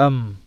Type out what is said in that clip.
Um,